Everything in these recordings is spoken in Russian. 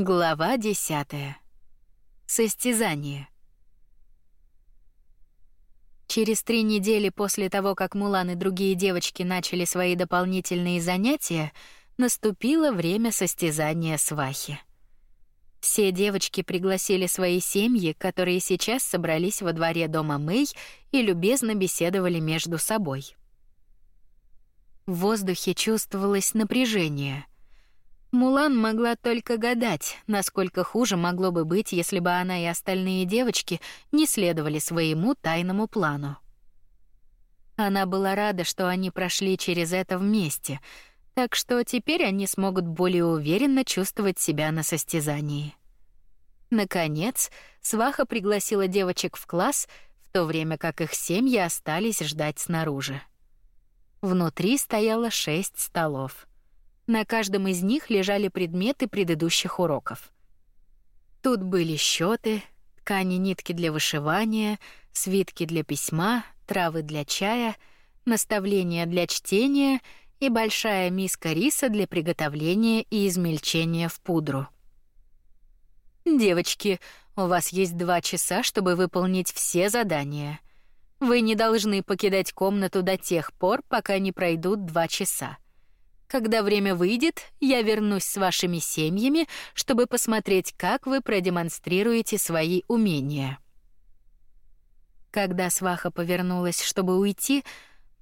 Глава десятая. Состязание. Через три недели после того, как Мулан и другие девочки начали свои дополнительные занятия, наступило время состязания свахи. Все девочки пригласили свои семьи, которые сейчас собрались во дворе дома Мэй и любезно беседовали между собой. В воздухе чувствовалось напряжение. Мулан могла только гадать, насколько хуже могло бы быть, если бы она и остальные девочки не следовали своему тайному плану. Она была рада, что они прошли через это вместе — так что теперь они смогут более уверенно чувствовать себя на состязании. Наконец, сваха пригласила девочек в класс, в то время как их семьи остались ждать снаружи. Внутри стояло шесть столов. На каждом из них лежали предметы предыдущих уроков. Тут были счеты, ткани, нитки для вышивания, свитки для письма, травы для чая, наставления для чтения — и большая миска риса для приготовления и измельчения в пудру. Девочки, у вас есть два часа, чтобы выполнить все задания. Вы не должны покидать комнату до тех пор, пока не пройдут два часа. Когда время выйдет, я вернусь с вашими семьями, чтобы посмотреть, как вы продемонстрируете свои умения. Когда сваха повернулась, чтобы уйти,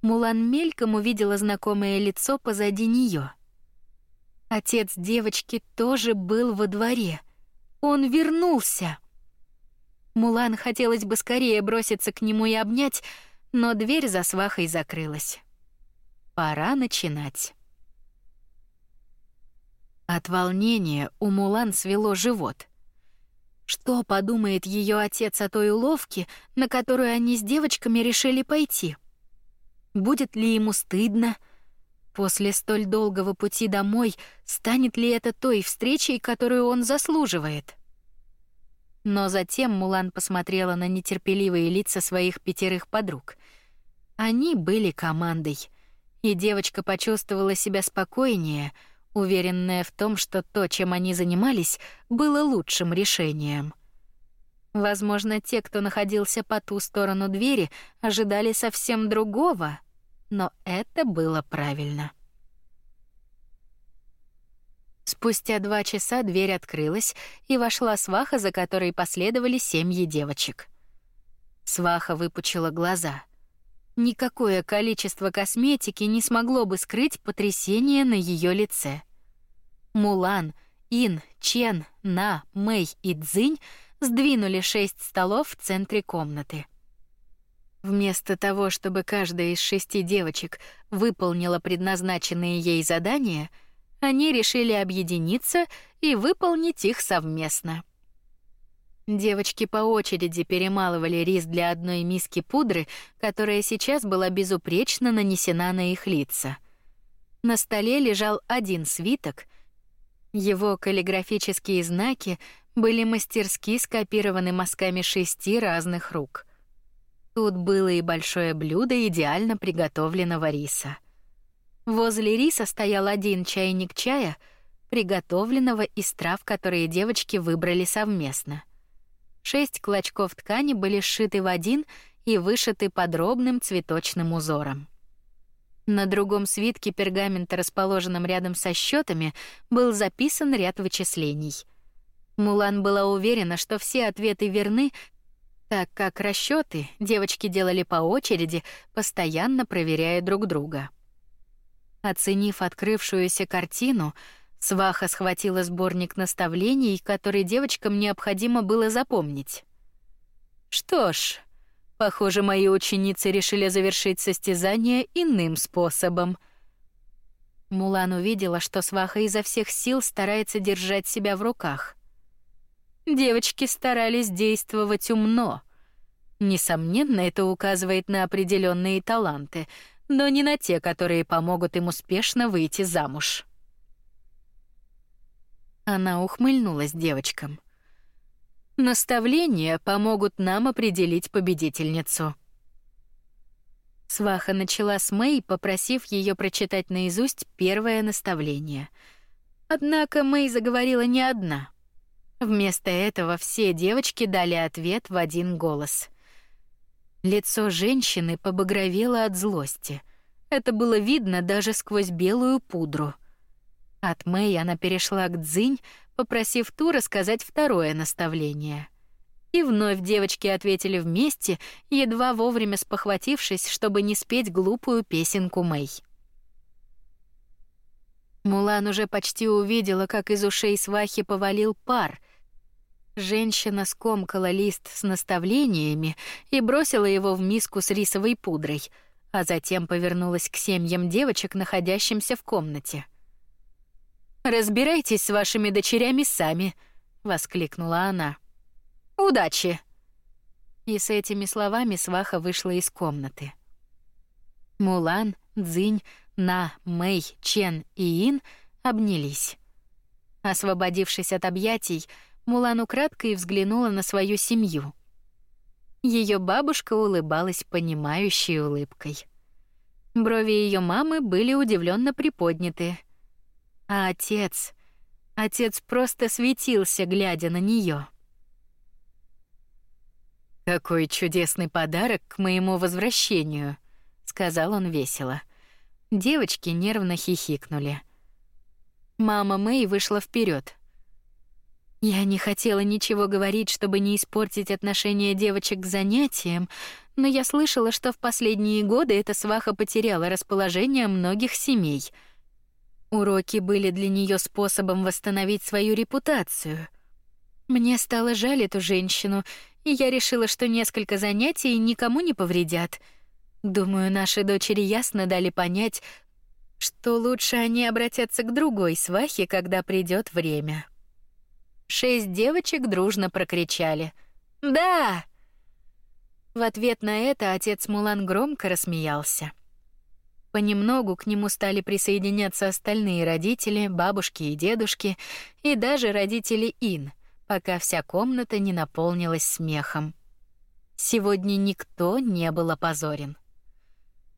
Мулан мельком увидела знакомое лицо позади нее. Отец девочки тоже был во дворе. Он вернулся. Мулан хотелось бы скорее броситься к нему и обнять, но дверь за свахой закрылась. Пора начинать. От волнения у Мулан свело живот. Что подумает ее отец о той уловке, на которую они с девочками решили пойти? — Будет ли ему стыдно? После столь долгого пути домой станет ли это той встречей, которую он заслуживает? Но затем Мулан посмотрела на нетерпеливые лица своих пятерых подруг. Они были командой, и девочка почувствовала себя спокойнее, уверенная в том, что то, чем они занимались, было лучшим решением. Возможно, те, кто находился по ту сторону двери, ожидали совсем другого, но это было правильно. Спустя два часа дверь открылась, и вошла сваха, за которой последовали семьи девочек. Сваха выпучила глаза. Никакое количество косметики не смогло бы скрыть потрясение на ее лице. Мулан, Ин, Чен, На, Мэй и Цзинь сдвинули шесть столов в центре комнаты. Вместо того, чтобы каждая из шести девочек выполнила предназначенные ей задания, они решили объединиться и выполнить их совместно. Девочки по очереди перемалывали рис для одной миски пудры, которая сейчас была безупречно нанесена на их лица. На столе лежал один свиток. Его каллиграфические знаки были мастерски скопированы мазками шести разных рук. Тут было и большое блюдо идеально приготовленного риса. Возле риса стоял один чайник чая, приготовленного из трав, которые девочки выбрали совместно. Шесть клочков ткани были сшиты в один и вышиты подробным цветочным узором. На другом свитке пергамента, расположенном рядом со счетами, был записан ряд вычислений. Мулан была уверена, что все ответы верны, так как расчеты девочки делали по очереди, постоянно проверяя друг друга. Оценив открывшуюся картину, Сваха схватила сборник наставлений, который девочкам необходимо было запомнить. Что ж, похоже, мои ученицы решили завершить состязание иным способом. Мулан увидела, что Сваха изо всех сил старается держать себя в руках. Девочки старались действовать умно. Несомненно, это указывает на определенные таланты, но не на те, которые помогут им успешно выйти замуж. Она ухмыльнулась девочкам. Наставления помогут нам определить победительницу. Сваха начала с Мэй, попросив ее прочитать наизусть первое наставление. Однако Мэй заговорила не одна — Вместо этого все девочки дали ответ в один голос. Лицо женщины побагровело от злости. Это было видно даже сквозь белую пудру. От Мэй она перешла к Цзинь, попросив ту рассказать второе наставление. И вновь девочки ответили вместе, едва вовремя спохватившись, чтобы не спеть глупую песенку Мэй. Мулан уже почти увидела, как из ушей свахи повалил пар. Женщина скомкала лист с наставлениями и бросила его в миску с рисовой пудрой, а затем повернулась к семьям девочек, находящимся в комнате. Разбирайтесь с вашими дочерями сами, воскликнула она. Удачи. И с этими словами сваха вышла из комнаты. Мулан, Цзинь, на, Мэй, Чен и Ин обнялись. Освободившись от объятий, Мулан украдкой взглянула на свою семью. Ее бабушка улыбалась понимающей улыбкой. Брови ее мамы были удивленно приподняты. А отец, отец просто светился, глядя на нее. Какой чудесный подарок к моему возвращению, сказал он весело. Девочки нервно хихикнули. Мама Мэй вышла вперед. Я не хотела ничего говорить, чтобы не испортить отношение девочек к занятиям, но я слышала, что в последние годы эта сваха потеряла расположение многих семей. Уроки были для нее способом восстановить свою репутацию. Мне стало жаль эту женщину, и я решила, что несколько занятий никому не повредят — Думаю, наши дочери ясно дали понять, что лучше они обратятся к другой свахе, когда придет время. Шесть девочек дружно прокричали: "Да!" В ответ на это отец Мулан громко рассмеялся. Понемногу к нему стали присоединяться остальные родители, бабушки и дедушки, и даже родители Ин, пока вся комната не наполнилась смехом. Сегодня никто не был опозорен.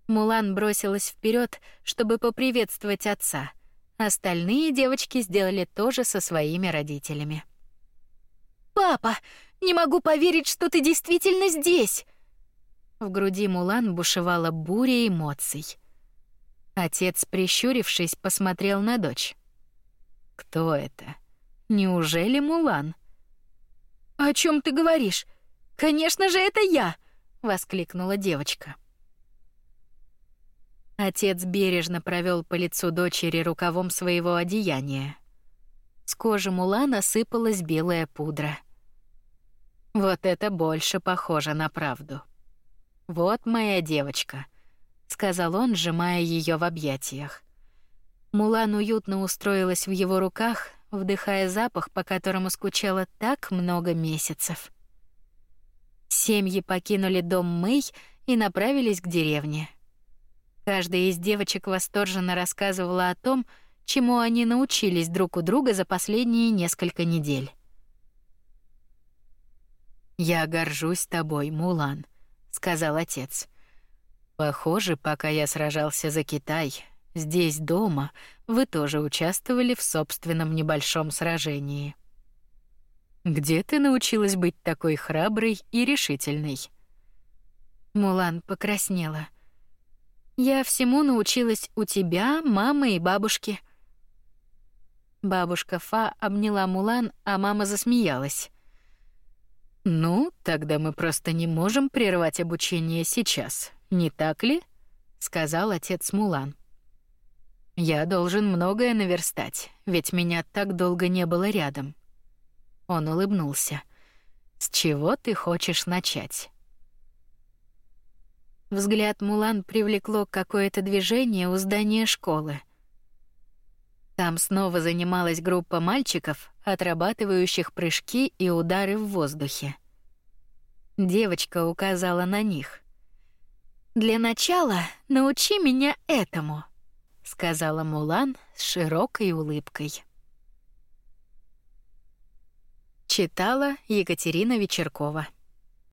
Мулан бросилась вперед, чтобы поприветствовать отца. Остальные девочки сделали то же со своими родителями. Папа, не могу поверить, что ты действительно здесь. В груди Мулан бушевала буря эмоций. Отец, прищурившись, посмотрел на дочь. Кто это? Неужели Мулан? О чем ты говоришь? Конечно же, это я, воскликнула девочка. Отец бережно провел по лицу дочери рукавом своего одеяния. С кожи Мулана сыпалась белая пудра. Вот это больше похоже на правду. Вот моя девочка, сказал он, сжимая ее в объятиях. Мулан уютно устроилась в его руках, вдыхая запах, по которому скучала так много месяцев. Семьи покинули дом Мэй и направились к деревне. Каждая из девочек восторженно рассказывала о том, чему они научились друг у друга за последние несколько недель. Я горжусь тобой, Мулан, сказал отец. Похоже, пока я сражался за Китай, здесь дома вы тоже участвовали в собственном небольшом сражении. Где ты научилась быть такой храброй и решительной? Мулан покраснела. Я всему научилась у тебя, мамы и бабушки. Бабушка Фа обняла Мулан, а мама засмеялась. Ну, тогда мы просто не можем прервать обучение сейчас, не так ли? сказал отец Мулан. Я должен многое наверстать, ведь меня так долго не было рядом. Он улыбнулся. С чего ты хочешь начать? Взгляд Мулан привлекло какое-то движение у здания школы. Там снова занималась группа мальчиков, отрабатывающих прыжки и удары в воздухе. Девочка указала на них. Для начала научи меня этому, сказала Мулан с широкой улыбкой. Читала Екатерина Вечеркова.